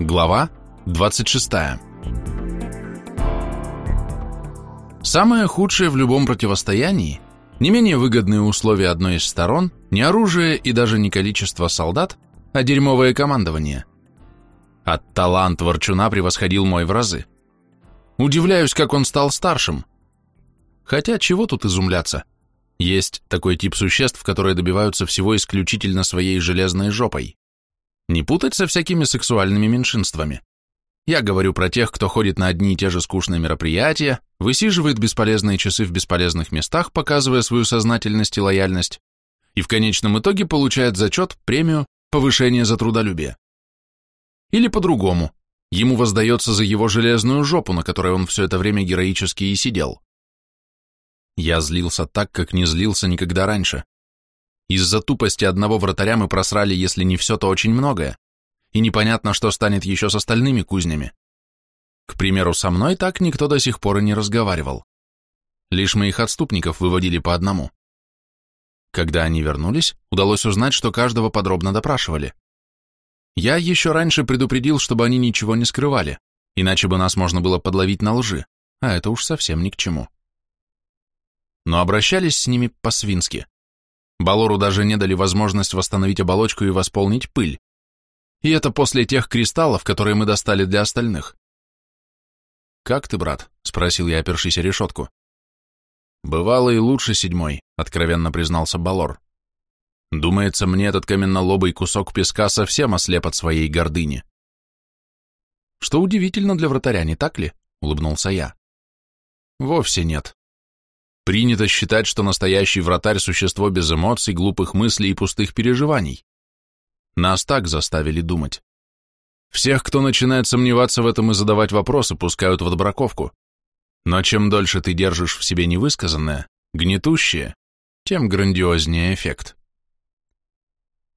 Глава 26. Самое худшее в любом противостоянии – не менее выгодные условия одной из сторон, не оружие и даже не количество солдат, а дерьмовое командование. От талант Ворчуна превосходил мой в разы. Удивляюсь, как он стал старшим. Хотя, чего тут изумляться? Есть такой тип существ, которые добиваются всего исключительно своей железной жопой. Не путать со всякими сексуальными меньшинствами. Я говорю про тех, кто ходит на одни и те же скучные мероприятия, высиживает бесполезные часы в бесполезных местах, показывая свою сознательность и лояльность, и в конечном итоге получает зачет, премию, повышение за трудолюбие. Или по-другому, ему воздается за его железную жопу, на которой он все это время героически и сидел. Я злился так, как не злился никогда раньше. Из-за тупости одного вратаря мы просрали, если не все, то очень многое. И непонятно, что станет еще с остальными кузнями. К примеру, со мной так никто до сих пор и не разговаривал. Лишь моих отступников выводили по одному. Когда они вернулись, удалось узнать, что каждого подробно допрашивали. Я еще раньше предупредил, чтобы они ничего не скрывали, иначе бы нас можно было подловить на лжи, а это уж совсем ни к чему. Но обращались с ними по-свински. Балору даже не дали возможность восстановить оболочку и восполнить пыль. И это после тех кристаллов, которые мы достали для остальных. «Как ты, брат?» — спросил я, опершись о решетку. «Бывало и лучше седьмой», — откровенно признался Балор. «Думается, мне этот каменнолобый кусок песка совсем ослеп от своей гордыни». «Что удивительно для вратаря, не так ли?» — улыбнулся я. «Вовсе нет. Принято считать, что настоящий вратарь – существо без эмоций, глупых мыслей и пустых переживаний. Нас так заставили думать. Всех, кто начинает сомневаться в этом и задавать вопросы, пускают в отбраковку. Но чем дольше ты держишь в себе невысказанное, гнетущее, тем грандиознее эффект.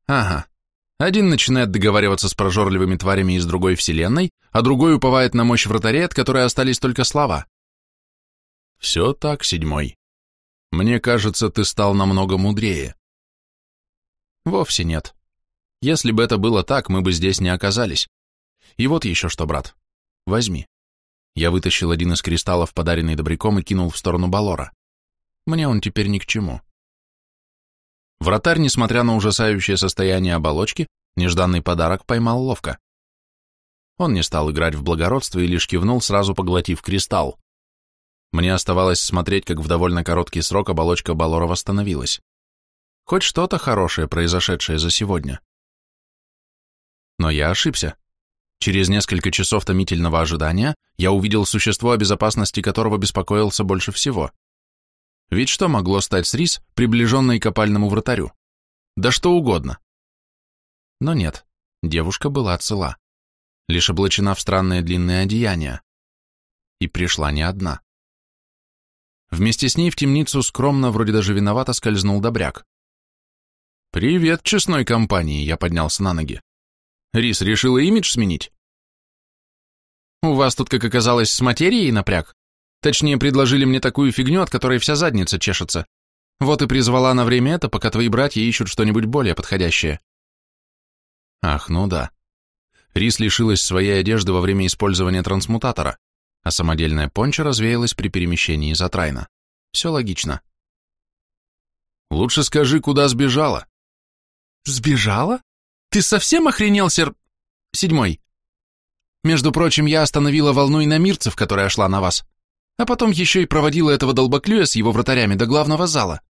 Ага. Один начинает договариваться с прожорливыми тварями из другой вселенной, а другой уповает на мощь вратарей, от которой остались только слова. Все так, седьмой. Мне кажется, ты стал намного мудрее. Вовсе нет. Если бы это было так, мы бы здесь не оказались. И вот еще что, брат. Возьми. Я вытащил один из кристаллов, подаренный добряком, и кинул в сторону Балора. Мне он теперь ни к чему. Вратарь, несмотря на ужасающее состояние оболочки, нежданный подарок поймал ловко. Он не стал играть в благородство и лишь кивнул, сразу поглотив кристалл. Мне оставалось смотреть, как в довольно короткий срок оболочка Балора восстановилась. Хоть что-то хорошее, произошедшее за сегодня. Но я ошибся. Через несколько часов томительного ожидания я увидел существо, о безопасности которого беспокоился больше всего. Ведь что могло стать с Рис, приближенной к опальному вратарю? Да что угодно. Но нет, девушка была цела, лишь облачена в странное длинное одеяние. И пришла не одна. Вместе с ней в темницу скромно, вроде даже виновато, скользнул добряк. «Привет, честной компании!» — я поднялся на ноги. «Рис, решила имидж сменить?» «У вас тут, как оказалось, с материей напряг. Точнее, предложили мне такую фигню, от которой вся задница чешется. Вот и призвала на время это, пока твои братья ищут что-нибудь более подходящее». Ах, ну да. Рис лишилась своей одежды во время использования трансмутатора а самодельная понча развеялась при перемещении за Трайна. Все логично. «Лучше скажи, куда сбежала?» «Сбежала? Ты совсем охренел, сер...» «Седьмой. Между прочим, я остановила волну иномирцев, которая шла на вас, а потом еще и проводила этого долбоклюя с его вратарями до главного зала».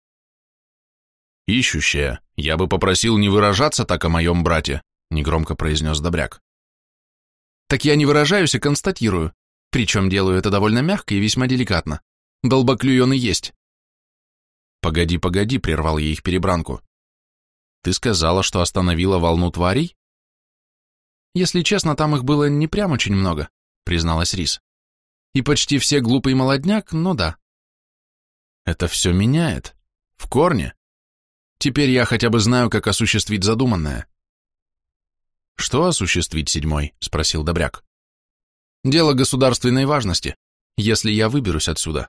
«Ищущая, я бы попросил не выражаться так о моем брате», — негромко произнес Добряк. «Так я не выражаюсь, а констатирую. Причем делаю это довольно мягко и весьма деликатно. Долбоклюй он и есть. Погоди, погоди, прервал я их перебранку. Ты сказала, что остановила волну тварей? Если честно, там их было не прям очень много, призналась Рис. И почти все глупый молодняк, но да. Это все меняет. В корне. Теперь я хотя бы знаю, как осуществить задуманное. Что осуществить, седьмой? Спросил Добряк. Дело государственной важности, если я выберусь отсюда.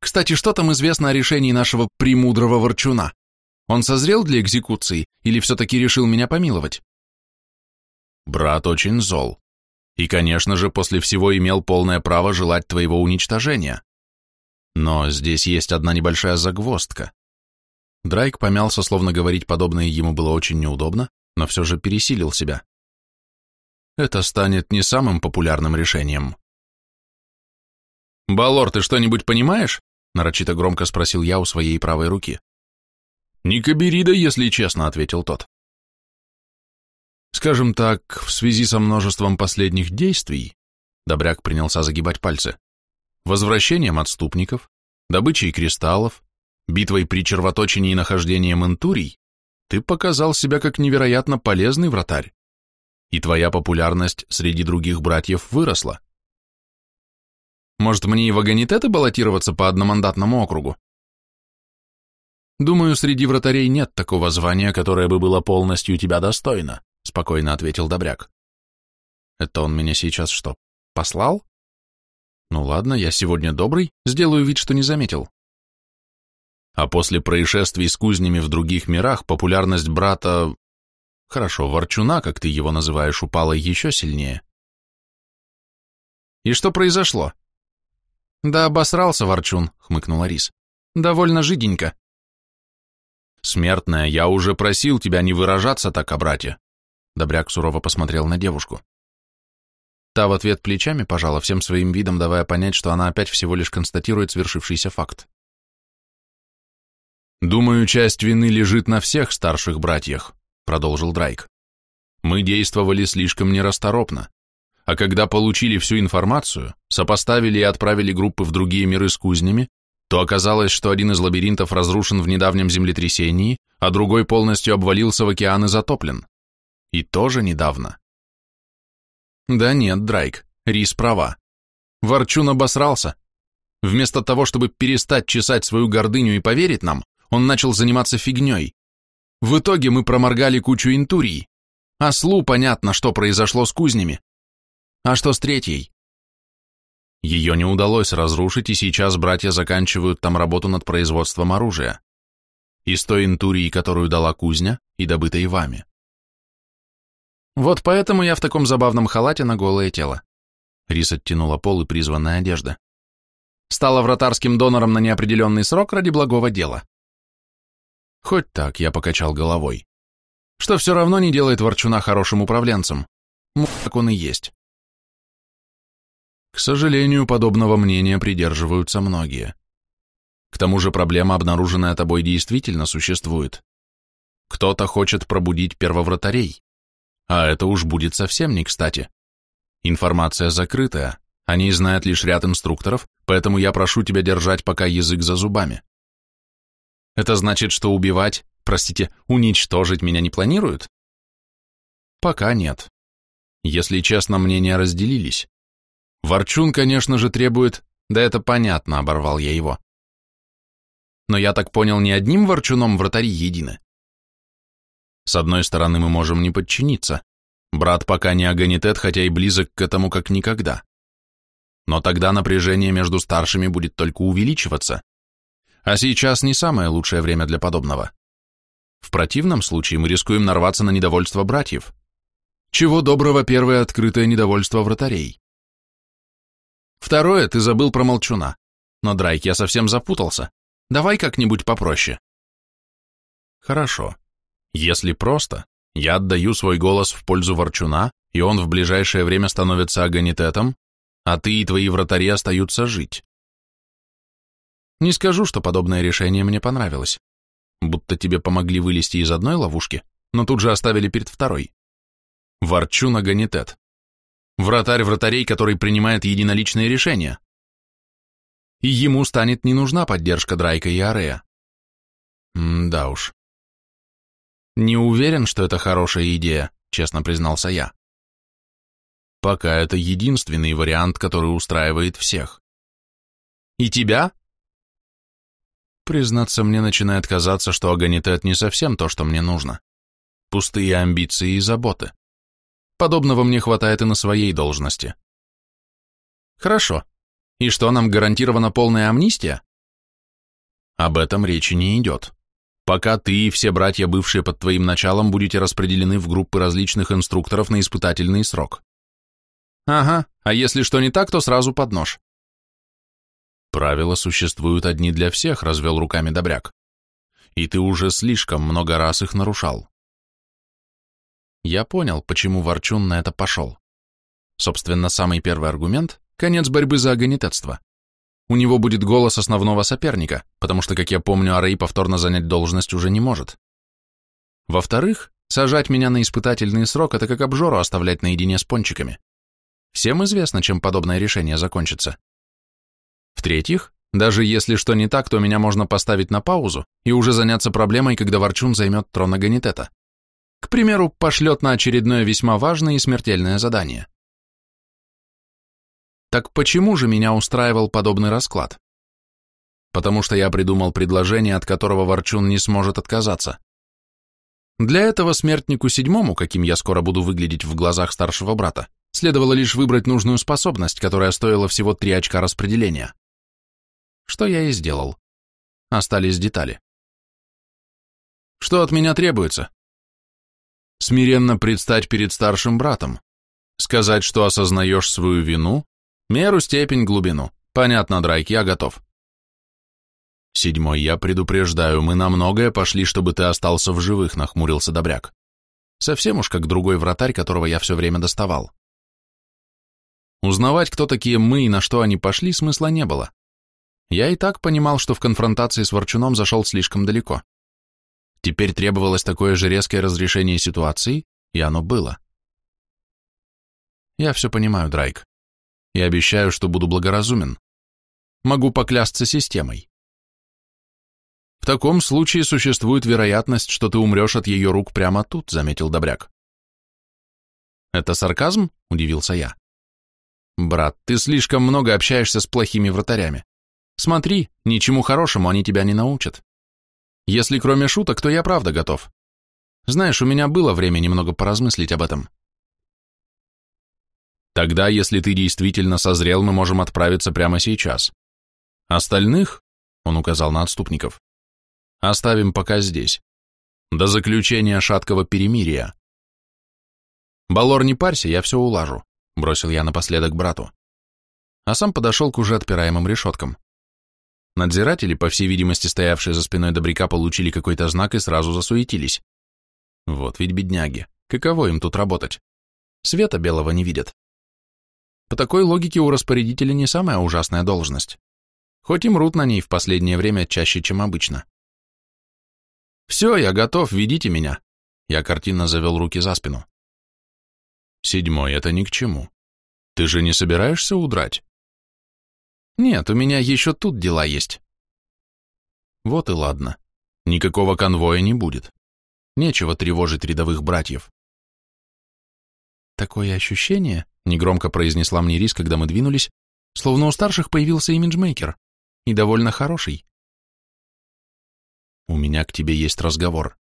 Кстати, что там известно о решении нашего премудрого ворчуна? Он созрел для экзекуции или все-таки решил меня помиловать? Брат очень зол, И, конечно же, после всего имел полное право желать твоего уничтожения. Но здесь есть одна небольшая загвоздка. Драйк помялся, словно говорить подобное ему было очень неудобно, но все же пересилил себя. Это станет не самым популярным решением. «Балор, ты что-нибудь понимаешь?» — нарочито громко спросил я у своей правой руки. «Не каберида, если честно», — ответил тот. «Скажем так, в связи со множеством последних действий», — Добряк принялся загибать пальцы, «возвращением отступников, добычей кристаллов, битвой при червоточине и нахождением интурий, ты показал себя как невероятно полезный вратарь, и твоя популярность среди других братьев выросла. Может, мне и в Аганитеты баллотироваться по одномандатному округу? Думаю, среди вратарей нет такого звания, которое бы было полностью тебя достойно, спокойно ответил Добряк. Это он меня сейчас что, послал? Ну ладно, я сегодня добрый, сделаю вид, что не заметил. А после происшествий с кузнями в других мирах популярность брата... Хорошо, ворчуна, как ты его называешь, упала еще сильнее. И что произошло? Да обосрался ворчун, хмыкнула Рис. Довольно жиденько. Смертная, я уже просил тебя не выражаться так о брате. Добряк сурово посмотрел на девушку. Та в ответ плечами пожала, всем своим видом давая понять, что она опять всего лишь констатирует свершившийся факт. «Думаю, часть вины лежит на всех старших братьях», — продолжил Драйк. «Мы действовали слишком нерасторопно а когда получили всю информацию, сопоставили и отправили группы в другие миры с кузнями, то оказалось, что один из лабиринтов разрушен в недавнем землетрясении, а другой полностью обвалился в океан и затоплен. И тоже недавно. Да нет, Драйк, Рис права. Ворчун обосрался. Вместо того, чтобы перестать чесать свою гордыню и поверить нам, он начал заниматься фигней. В итоге мы проморгали кучу интурий. Ослу понятно, что произошло с кузнями. А что с третьей? Ее не удалось разрушить, и сейчас братья заканчивают там работу над производством оружия. Из той интурии, которую дала кузня, и добытой вами. Вот поэтому я в таком забавном халате на голое тело. Рис оттянула пол и призванная одежда. Стала вратарским донором на неопределенный срок ради благого дела. Хоть так, я покачал головой. Что все равно не делает Ворчуна хорошим управленцем. Мук он и есть. К сожалению, подобного мнения придерживаются многие. К тому же проблема, обнаруженная тобой, действительно существует. Кто-то хочет пробудить первовратарей, а это уж будет совсем не кстати. Информация закрытая, о ней знает лишь ряд инструкторов, поэтому я прошу тебя держать пока язык за зубами. Это значит, что убивать, простите, уничтожить меня не планируют? Пока нет. Если честно, мнения разделились. Ворчун, конечно же, требует... Да это понятно, оборвал я его. Но я так понял, не одним ворчуном вратари едины. С одной стороны, мы можем не подчиниться. Брат пока не агонитет, хотя и близок к этому как никогда. Но тогда напряжение между старшими будет только увеличиваться. А сейчас не самое лучшее время для подобного. В противном случае мы рискуем нарваться на недовольство братьев. Чего доброго первое открытое недовольство вратарей. Второе, ты забыл про молчуна. Но, Драйк, я совсем запутался. Давай как-нибудь попроще. Хорошо. Если просто, я отдаю свой голос в пользу ворчуна, и он в ближайшее время становится агонитетом, а ты и твои вратари остаются жить. Не скажу, что подобное решение мне понравилось. Будто тебе помогли вылезти из одной ловушки, но тут же оставили перед второй. Ворчун агонитет. Вратарь вратарей, который принимает единоличные решения. И ему станет не нужна поддержка Драйка и Арея. М да уж. Не уверен, что это хорошая идея, честно признался я. Пока это единственный вариант, который устраивает всех. И тебя? Признаться, мне начинает казаться, что Аганитет не совсем то, что мне нужно. Пустые амбиции и заботы. Подобного мне хватает и на своей должности. Хорошо. И что, нам гарантирована полная амнистия? Об этом речи не идет. Пока ты и все братья, бывшие под твоим началом, будете распределены в группы различных инструкторов на испытательный срок. Ага, а если что не так, то сразу под нож. Правила существуют одни для всех, развел руками Добряк. И ты уже слишком много раз их нарушал. Я понял, почему Ворчун на это пошел. Собственно, самый первый аргумент – конец борьбы за агонитетство. У него будет голос основного соперника, потому что, как я помню, Арей повторно занять должность уже не может. Во-вторых, сажать меня на испытательный срок – это как обжору оставлять наедине с пончиками. Всем известно, чем подобное решение закончится. В-третьих, даже если что не так, то меня можно поставить на паузу и уже заняться проблемой, когда Ворчун займет трон Аганитета. К примеру, пошлет на очередное весьма важное и смертельное задание. Так почему же меня устраивал подобный расклад? Потому что я придумал предложение, от которого Ворчун не сможет отказаться. Для этого смертнику седьмому, каким я скоро буду выглядеть в глазах старшего брата, следовало лишь выбрать нужную способность, которая стоила всего три очка распределения. Что я и сделал. Остались детали. Что от меня требуется? Смиренно предстать перед старшим братом, сказать, что осознаешь свою вину, меру, степень, глубину. Понятно, Драйк, я готов. Седьмой, я предупреждаю, мы на многое пошли, чтобы ты остался в живых, нахмурился Добряк. Совсем уж как другой вратарь, которого я все время доставал. Узнавать, кто такие мы и на что они пошли, смысла не было. Я и так понимал, что в конфронтации с Ворчуном зашел слишком далеко. Теперь требовалось такое же резкое разрешение ситуации, и оно было. Я все понимаю, Драйк. И обещаю, что буду благоразумен. Могу поклясться системой. В таком случае существует вероятность, что ты умрешь от ее рук прямо тут, заметил Добряк. Это сарказм? Удивился я. Брат, ты слишком много общаешься с плохими вратарями. Смотри, ничему хорошему они тебя не научат. Если кроме шуток, то я правда готов. Знаешь, у меня было время немного поразмыслить об этом. Тогда, если ты действительно созрел, мы можем отправиться прямо сейчас. Остальных, он указал на отступников, оставим пока здесь. До заключения шаткого перемирия. Балор, не парься, я все улажу, бросил я напоследок брату. А сам подошел к уже отпираемым решеткам. Надзиратели, по всей видимости стоявшие за спиной Добряка, получили какой-то знак и сразу засуетились. Вот ведь бедняги, каково им тут работать? Света белого не видят. По такой логике у распорядителя не самая ужасная должность. Хоть и мрут на ней в последнее время чаще, чем обычно. «Все, я готов, ведите меня!» Я картинно завел руки за спину. «Седьмой, это ни к чему. Ты же не собираешься удрать?» Нет, у меня еще тут дела есть. Вот и ладно. Никакого конвоя не будет. Нечего тревожить рядовых братьев. Такое ощущение, негромко произнесла мне Рис, когда мы двинулись, словно у старших появился имиджмейкер. И довольно хороший. У меня к тебе есть разговор.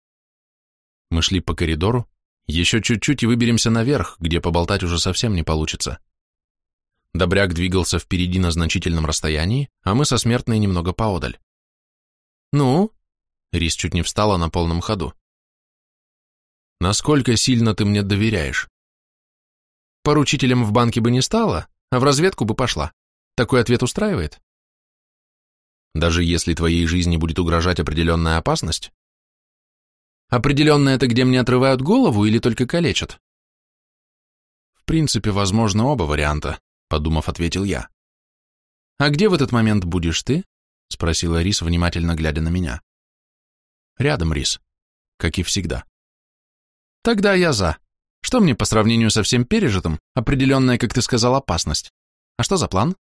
Мы шли по коридору, еще чуть-чуть и выберемся наверх, где поболтать уже совсем не получится. Добряк двигался впереди на значительном расстоянии, а мы со смертной немного поодаль. «Ну?» Рис чуть не встала на полном ходу. «Насколько сильно ты мне доверяешь?» «Поручителем в банке бы не стала, а в разведку бы пошла. Такой ответ устраивает?» «Даже если твоей жизни будет угрожать определенная опасность?» «Определенная это где мне отрывают голову или только калечат?» «В принципе, возможно оба варианта», подумав, ответил я. «А где в этот момент будешь ты?» — спросила Рис, внимательно глядя на меня. «Рядом, Рис, как и всегда». «Тогда я за. Что мне по сравнению со всем пережитым, определенная, как ты сказал, опасность? А что за план?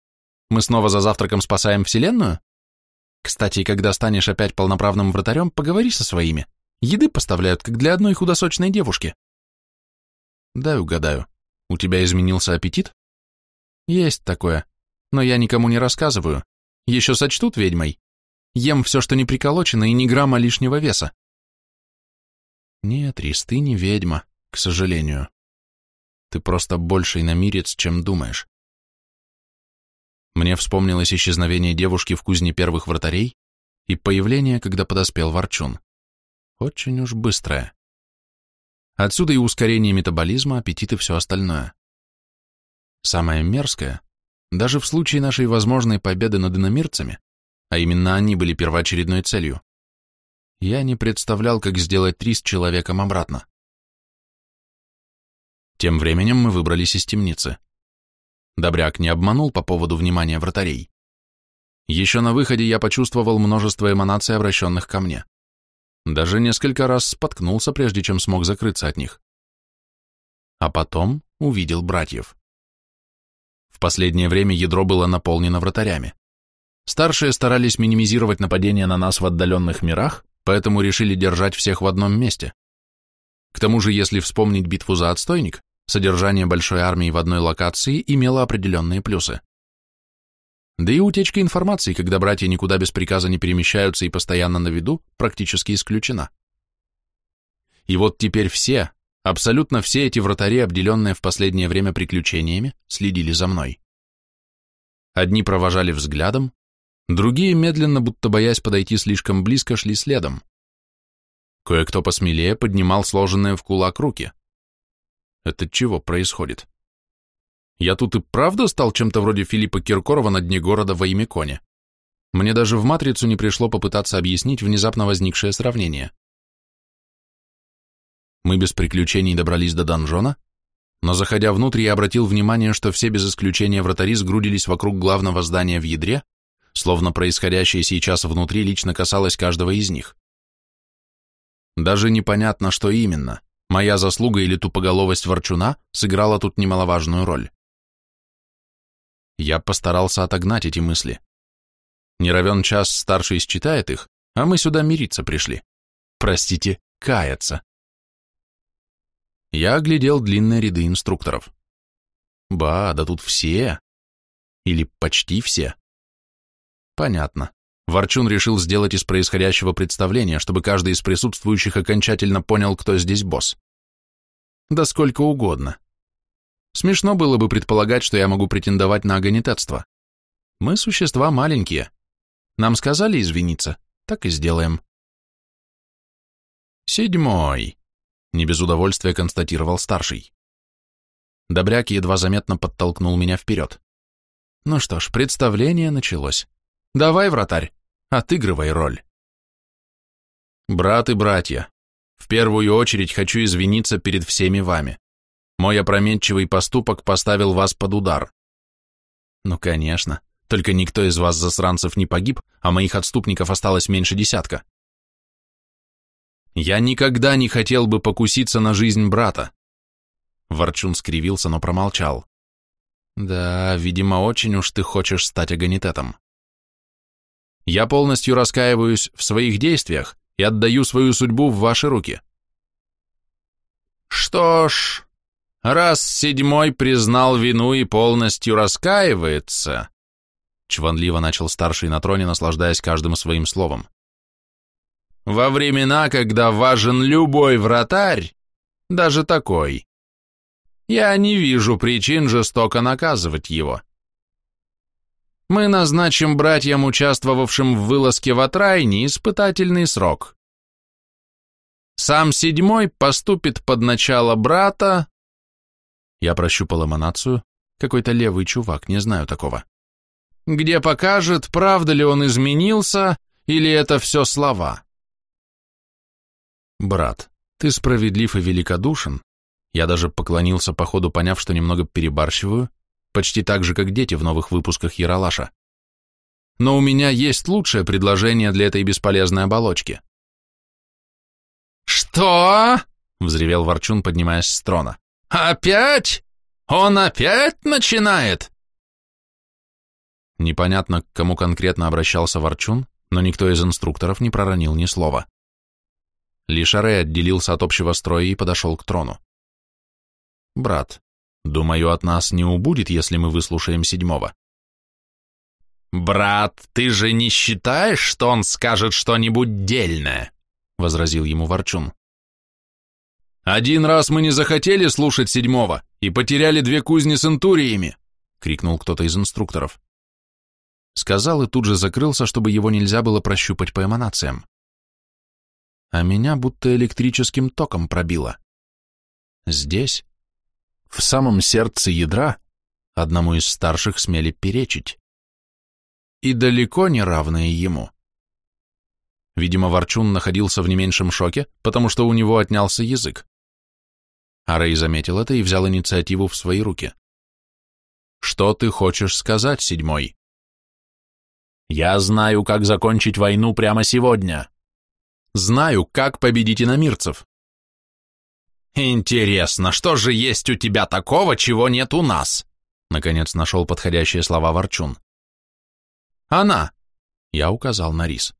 Мы снова за завтраком спасаем Вселенную? Кстати, когда станешь опять полноправным вратарем, поговори со своими. Еды поставляют, как для одной худосочной девушки». «Дай угадаю. У тебя изменился аппетит?» Есть такое, но я никому не рассказываю. Еще сочтут ведьмой. Ем все, что не приколочено, и ни грамма лишнего веса. Нет, Рис, ты не ведьма, к сожалению. Ты просто больше иномирец, чем думаешь. Мне вспомнилось исчезновение девушки в кузне первых вратарей и появление, когда подоспел Ворчун. Очень уж быстрое. Отсюда и ускорение метаболизма, аппетит и все остальное. Самое мерзкое, даже в случае нашей возможной победы над иномирцами, а именно они были первоочередной целью, я не представлял, как сделать три с человеком обратно. Тем временем мы выбрались из темницы. Добряк не обманул по поводу внимания вратарей. Еще на выходе я почувствовал множество эманаций, обращенных ко мне. Даже несколько раз споткнулся, прежде чем смог закрыться от них. А потом увидел братьев. В последнее время ядро было наполнено вратарями. Старшие старались минимизировать нападения на нас в отдаленных мирах, поэтому решили держать всех в одном месте. К тому же, если вспомнить битву за отстойник, содержание большой армии в одной локации имело определенные плюсы. Да и утечка информации, когда братья никуда без приказа не перемещаются и постоянно на виду, практически исключена. И вот теперь все, абсолютно все эти вратари, обделенные в последнее время приключениями, следили за мной. Одни провожали взглядом, другие, медленно, будто боясь подойти слишком близко, шли следом. Кое-кто посмелее поднимал сложенные в кулак руки. Это чего происходит? Я тут и правда стал чем-то вроде Филиппа Киркорова на дне города во имя Кони. Мне даже в «Матрицу» не пришло попытаться объяснить внезапно возникшее сравнение. Мы без приключений добрались до донжона, но, заходя внутрь, я обратил внимание, что все без исключения вратари сгрудились вокруг главного здания в ядре, словно происходящее сейчас внутри лично касалось каждого из них. Даже непонятно, что именно, моя заслуга или тупоголовость ворчуна сыграла тут немаловажную роль. Я постарался отогнать эти мысли. Не равен час старший считает их, а мы сюда мириться пришли. Простите, каяться. Я оглядел длинные ряды инструкторов. Ба, да тут все. Или почти все. Понятно. Ворчун решил сделать из происходящего представление, чтобы каждый из присутствующих окончательно понял, кто здесь босс. Да сколько угодно. Смешно было бы предполагать, что я могу претендовать на агонитетство. Мы существа маленькие. Нам сказали извиниться, так и сделаем. Седьмой, не без удовольствия констатировал старший. Добряк едва заметно подтолкнул меня вперед. Ну что ж, представление началось. Давай, вратарь, отыгрывай роль. Брат и братья, в первую очередь хочу извиниться перед всеми вами. Мой опрометчивый поступок поставил вас под удар. Ну, конечно. Только никто из вас, засранцев, не погиб, а моих отступников осталось меньше десятка. Я никогда не хотел бы покуситься на жизнь брата. Ворчун скривился, но промолчал. Да, видимо, очень уж ты хочешь стать агонитетом. Я полностью раскаиваюсь в своих действиях и отдаю свою судьбу в ваши руки. Что ж, раз седьмой признал вину и полностью раскаивается, чванливо начал старший на троне, наслаждаясь каждым своим словом. Во времена, когда важен любой вратарь, даже такой, я не вижу причин жестоко наказывать его. Мы назначим братьям, участвовавшим в вылазке в Атрайне, испытательный срок. Сам седьмой поступит под начало брата, я прощупал эманацию. Какой-то левый чувак, не знаю такого. Где покажет, правда ли он изменился, или это все слова. Брат, ты справедлив и великодушен. Я даже поклонился по ходу, поняв, что немного перебарщиваю, почти так же, как дети в новых выпусках Яралаша. Но у меня есть лучшее предложение для этой бесполезной оболочки. «Что?» — взревел Ворчун, поднимаясь с трона. «Опять? Он опять начинает?» Непонятно, к кому конкретно обращался Ворчун, но никто из инструкторов не проронил ни слова. Лишь Арей отделился от общего строя и подошел к трону. «Брат, думаю, от нас не убудет, если мы выслушаем седьмого». «Брат, ты же не считаешь, что он скажет что-нибудь дельное?» — возразил ему Ворчун. «Один раз мы не захотели слушать седьмого и потеряли две кузни с интуриями!» — крикнул кто-то из инструкторов. Сказал и тут же закрылся, чтобы его нельзя было прощупать по эманациям. А меня будто электрическим током пробило. Здесь, в самом сердце ядра, одному из старших смели перечить. И далеко не равные ему. Видимо, Ворчун находился в не меньшем шоке, потому что у него отнялся язык. А Рэй заметил это и взял инициативу в свои руки. «Что ты хочешь сказать, седьмой?» «Я знаю, как закончить войну прямо сегодня». «Знаю, как победить иномирцев». «Интересно, что же есть у тебя такого, чего нет у нас?» Наконец нашел подходящие слова Ворчун. «Она!» — я указал на рис.